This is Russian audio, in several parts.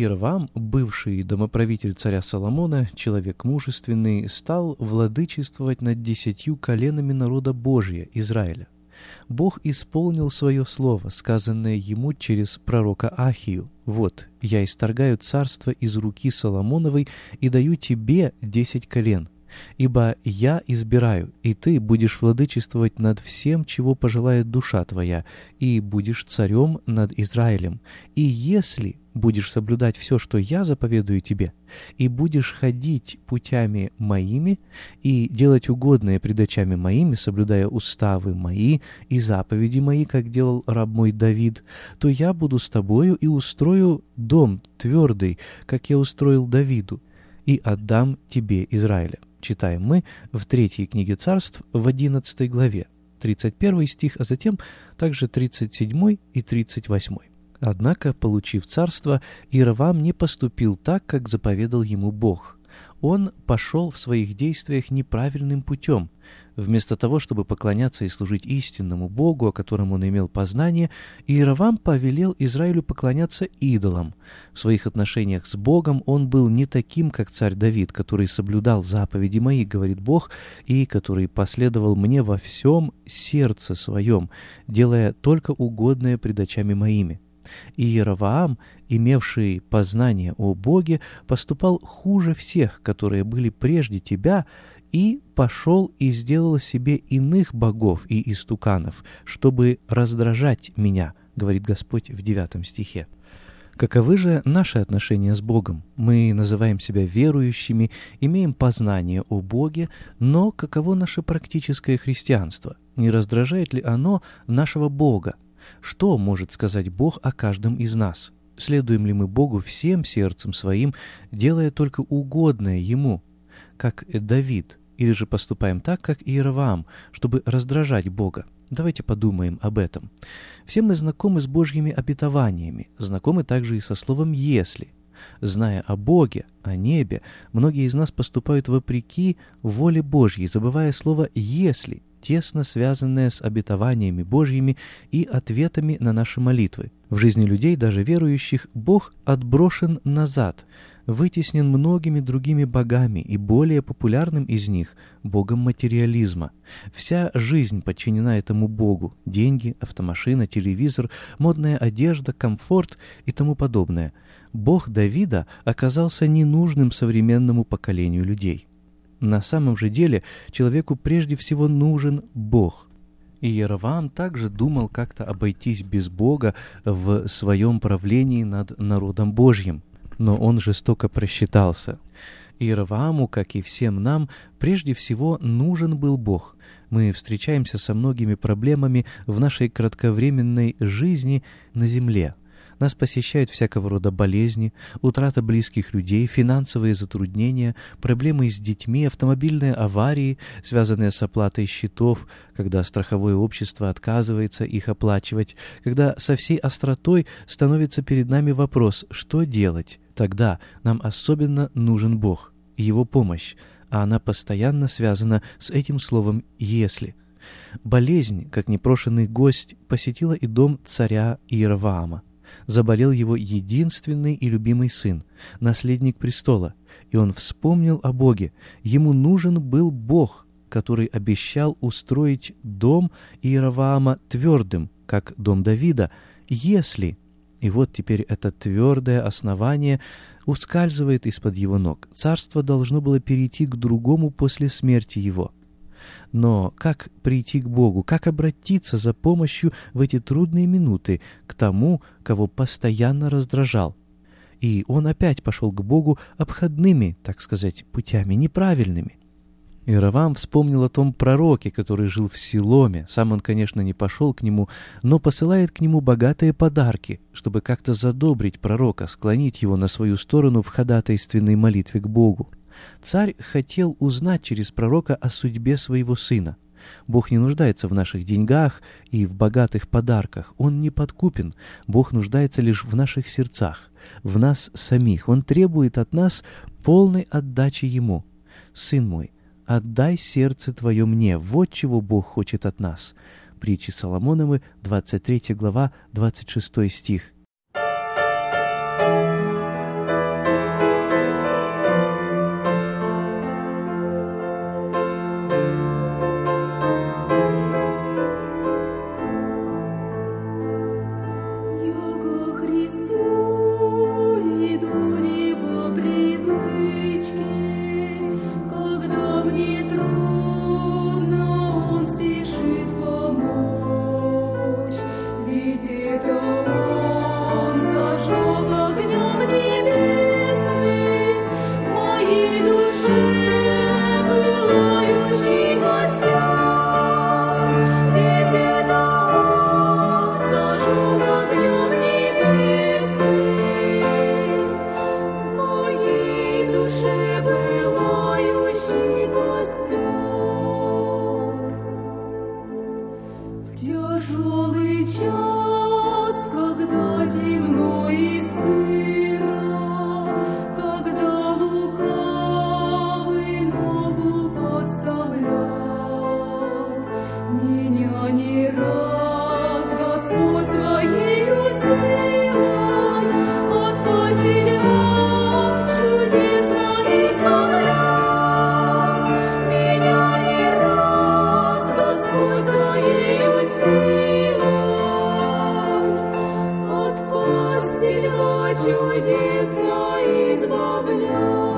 Иеровам, бывший домоправитель царя Соломона, человек мужественный, стал владычествовать над десятью коленами народа Божия, Израиля. Бог исполнил свое слово, сказанное ему через пророка Ахию. «Вот, я исторгаю царство из руки Соломоновой и даю тебе десять колен, Ибо я избираю, и ты будешь владычествовать над всем, чего пожелает душа твоя, и будешь царем над Израилем. И если будешь соблюдать все, что я заповедую тебе, и будешь ходить путями моими, и делать угодное пред очами моими, соблюдая уставы мои и заповеди мои, как делал раб мой Давид, то я буду с тобою и устрою дом твердый, как я устроил Давиду, и отдам тебе Израиля читаем мы в третьей книге царств в одиннадцатой главе, 31 стих, а затем также 37 и 38. Однако, получив царство, Иеровам не поступил так, как заповедал ему Бог – он пошел в своих действиях неправильным путем. Вместо того, чтобы поклоняться и служить истинному Богу, о котором он имел познание, Иеровам повелел Израилю поклоняться идолам. В своих отношениях с Богом он был не таким, как царь Давид, который соблюдал заповеди мои, говорит Бог, и который последовал мне во всем сердце своем, делая только угодное пред очами моими. И Иеровоам, имевший познание о Боге, поступал хуже всех, которые были прежде тебя, и пошел и сделал себе иных богов и истуканов, чтобы раздражать меня, говорит Господь в девятом стихе. Каковы же наши отношения с Богом? Мы называем себя верующими, имеем познание о Боге, но каково наше практическое христианство? Не раздражает ли оно нашего Бога? Что может сказать Бог о каждом из нас? Следуем ли мы Богу всем сердцем своим, делая только угодное Ему, как Давид, или же поступаем так, как Иеровоам, чтобы раздражать Бога? Давайте подумаем об этом. Все мы знакомы с Божьими обетованиями, знакомы также и со словом «если». Зная о Боге, о небе, многие из нас поступают вопреки воле Божьей, забывая слово «если», тесно связанное с обетованиями Божьими и ответами на наши молитвы. В жизни людей, даже верующих, Бог отброшен назад, вытеснен многими другими богами и более популярным из них – богом материализма. Вся жизнь подчинена этому богу – деньги, автомашина, телевизор, модная одежда, комфорт и тому подобное. Бог Давида оказался ненужным современному поколению людей. На самом же деле человеку прежде всего нужен Бог. И Яровам также думал как-то обойтись без Бога в своем правлении над народом Божьим, но он жестоко просчитался. Иеравааму, как и всем нам, прежде всего нужен был Бог. Мы встречаемся со многими проблемами в нашей кратковременной жизни на земле – нас посещают всякого рода болезни, утрата близких людей, финансовые затруднения, проблемы с детьми, автомобильные аварии, связанные с оплатой счетов, когда страховое общество отказывается их оплачивать, когда со всей остротой становится перед нами вопрос «что делать?». Тогда нам особенно нужен Бог, Его помощь, а она постоянно связана с этим словом «если». Болезнь, как непрошенный гость, посетила и дом царя Иераваама заболел его единственный и любимый сын, наследник престола, и он вспомнил о Боге. Ему нужен был Бог, который обещал устроить дом Иераваама твердым, как дом Давида, если... И вот теперь это твердое основание ускальзывает из-под его ног. Царство должно было перейти к другому после смерти его. Но как прийти к Богу, как обратиться за помощью в эти трудные минуты к тому, кого постоянно раздражал? И он опять пошел к Богу обходными, так сказать, путями, неправильными. Иеравам вспомнил о том пророке, который жил в Силоме. Сам он, конечно, не пошел к нему, но посылает к нему богатые подарки, чтобы как-то задобрить пророка, склонить его на свою сторону в ходатайственной молитве к Богу. Царь хотел узнать через пророка о судьбе своего сына. Бог не нуждается в наших деньгах и в богатых подарках. Он не подкупен. Бог нуждается лишь в наших сердцах, в нас самих. Он требует от нас полной отдачи Ему. «Сын мой, отдай сердце твое мне». Вот чего Бог хочет от нас. Притчи Соломоновы, 23 глава, 26 стих. чудесно избавляет.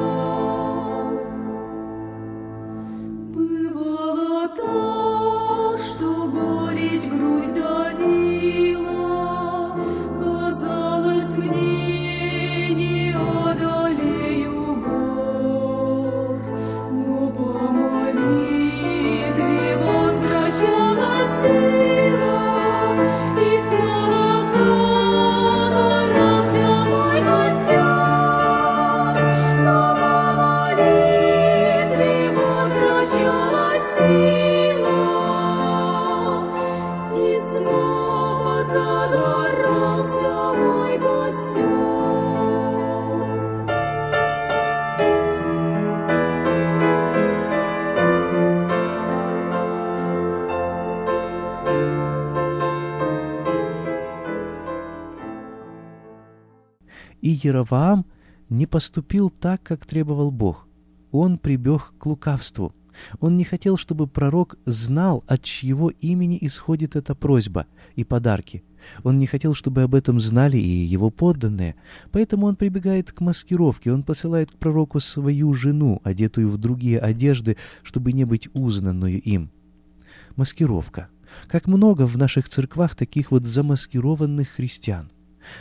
И Яроваам не поступил так, как требовал Бог. Он прибег к лукавству. Он не хотел, чтобы пророк знал, от чьего имени исходит эта просьба и подарки. Он не хотел, чтобы об этом знали и его подданные. Поэтому он прибегает к маскировке. Он посылает к пророку свою жену, одетую в другие одежды, чтобы не быть узнанную им. Маскировка. Как много в наших церквах таких вот замаскированных христиан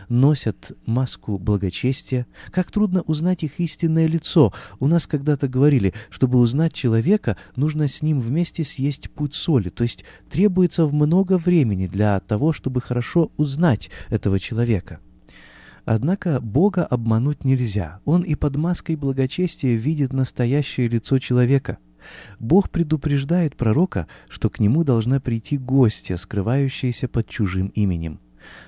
носят маску благочестия. Как трудно узнать их истинное лицо. У нас когда-то говорили, чтобы узнать человека, нужно с ним вместе съесть путь соли, то есть требуется много времени для того, чтобы хорошо узнать этого человека. Однако Бога обмануть нельзя. Он и под маской благочестия видит настоящее лицо человека. Бог предупреждает пророка, что к нему должна прийти гостья, скрывающаяся под чужим именем.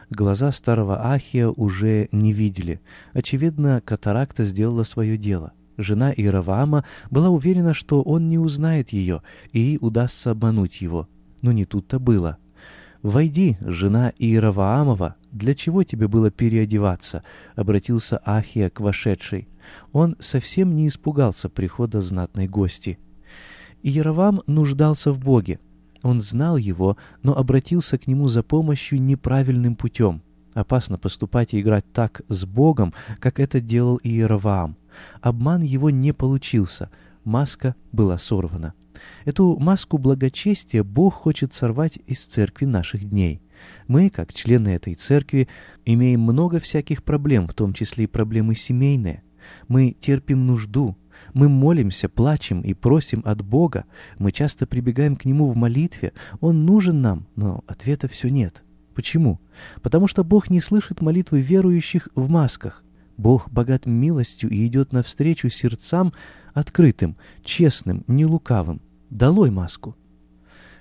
Глаза старого Ахия уже не видели. Очевидно, катаракта сделала свое дело. Жена Иераваама была уверена, что он не узнает ее, и удастся обмануть его. Но не тут-то было. «Войди, жена Иераваамова, для чего тебе было переодеваться?» — обратился Ахия к вошедшей. Он совсем не испугался прихода знатной гости. Иераваам нуждался в Боге. Он знал его, но обратился к нему за помощью неправильным путем. Опасно поступать и играть так с Богом, как это делал Иераваам. Обман его не получился. маска была сорвана. Эту маску благочестия Бог хочет сорвать из церкви наших дней. Мы, как члены этой церкви, имеем много всяких проблем, в том числе и проблемы семейные. Мы терпим нужду, мы молимся, плачем и просим от Бога, мы часто прибегаем к Нему в молитве, Он нужен нам, но ответа все нет. Почему? Потому что Бог не слышит молитвы верующих в масках. Бог богат милостью и идет навстречу сердцам открытым, честным, нелукавым. Долой маску!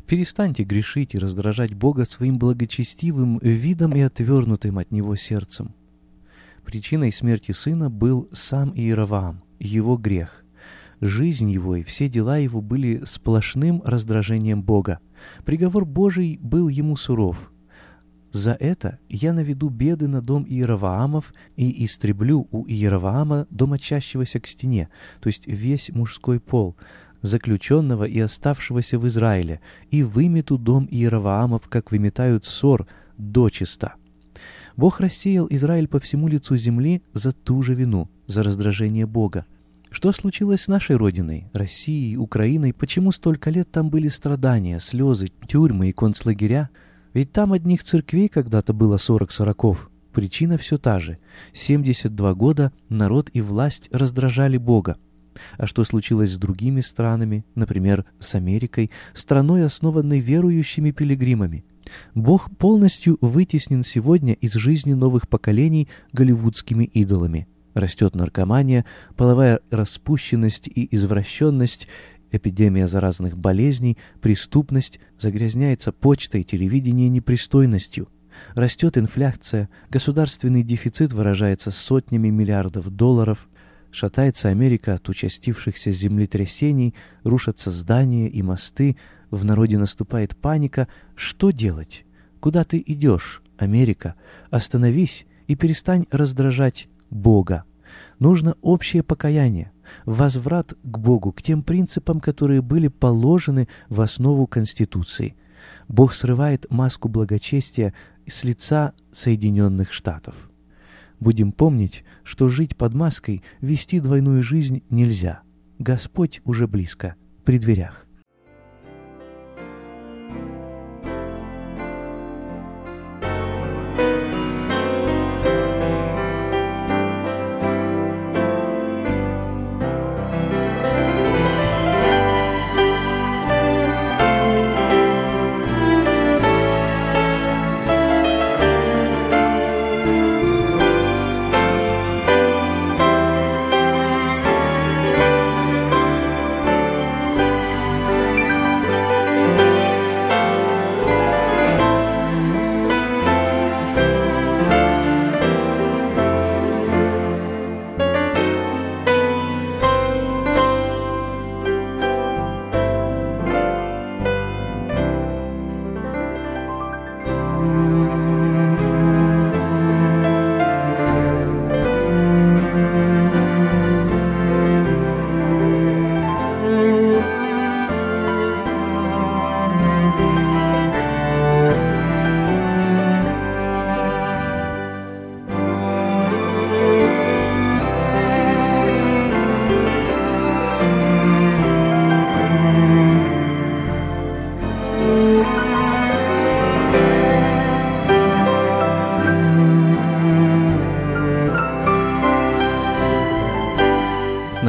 Перестаньте грешить и раздражать Бога своим благочестивым видом и отвернутым от Него сердцем. Причиной смерти сына был сам Иероваам, его грех. Жизнь его и все дела его были сплошным раздражением Бога. Приговор Божий был ему суров. За это я наведу беды на дом Иероваамов и истреблю у Иероваама домочащегося к стене, то есть весь мужской пол, заключенного и оставшегося в Израиле, и вымету дом Иероваамов, как выметают ссор, дочисто. Бог рассеял Израиль по всему лицу земли за ту же вину, за раздражение Бога. Что случилось с нашей Родиной, Россией, Украиной? Почему столько лет там были страдания, слезы, тюрьмы и концлагеря? Ведь там одних церквей когда-то было сорок сороков. Причина все та же. 72 года народ и власть раздражали Бога. А что случилось с другими странами, например, с Америкой, страной, основанной верующими пилигримами? Бог полностью вытеснен сегодня из жизни новых поколений голливудскими идолами. Растет наркомания, половая распущенность и извращенность, эпидемия заразных болезней, преступность, загрязняется почта и телевидение непристойностью. Растет инфляция, государственный дефицит выражается сотнями миллиардов долларов, шатается Америка от участившихся землетрясений, рушатся здания и мосты, в народе наступает паника. Что делать? Куда ты идешь, Америка? Остановись и перестань раздражать Бога. Нужно общее покаяние, возврат к Богу, к тем принципам, которые были положены в основу Конституции. Бог срывает маску благочестия с лица Соединенных Штатов. Будем помнить, что жить под маской, вести двойную жизнь нельзя. Господь уже близко, при дверях.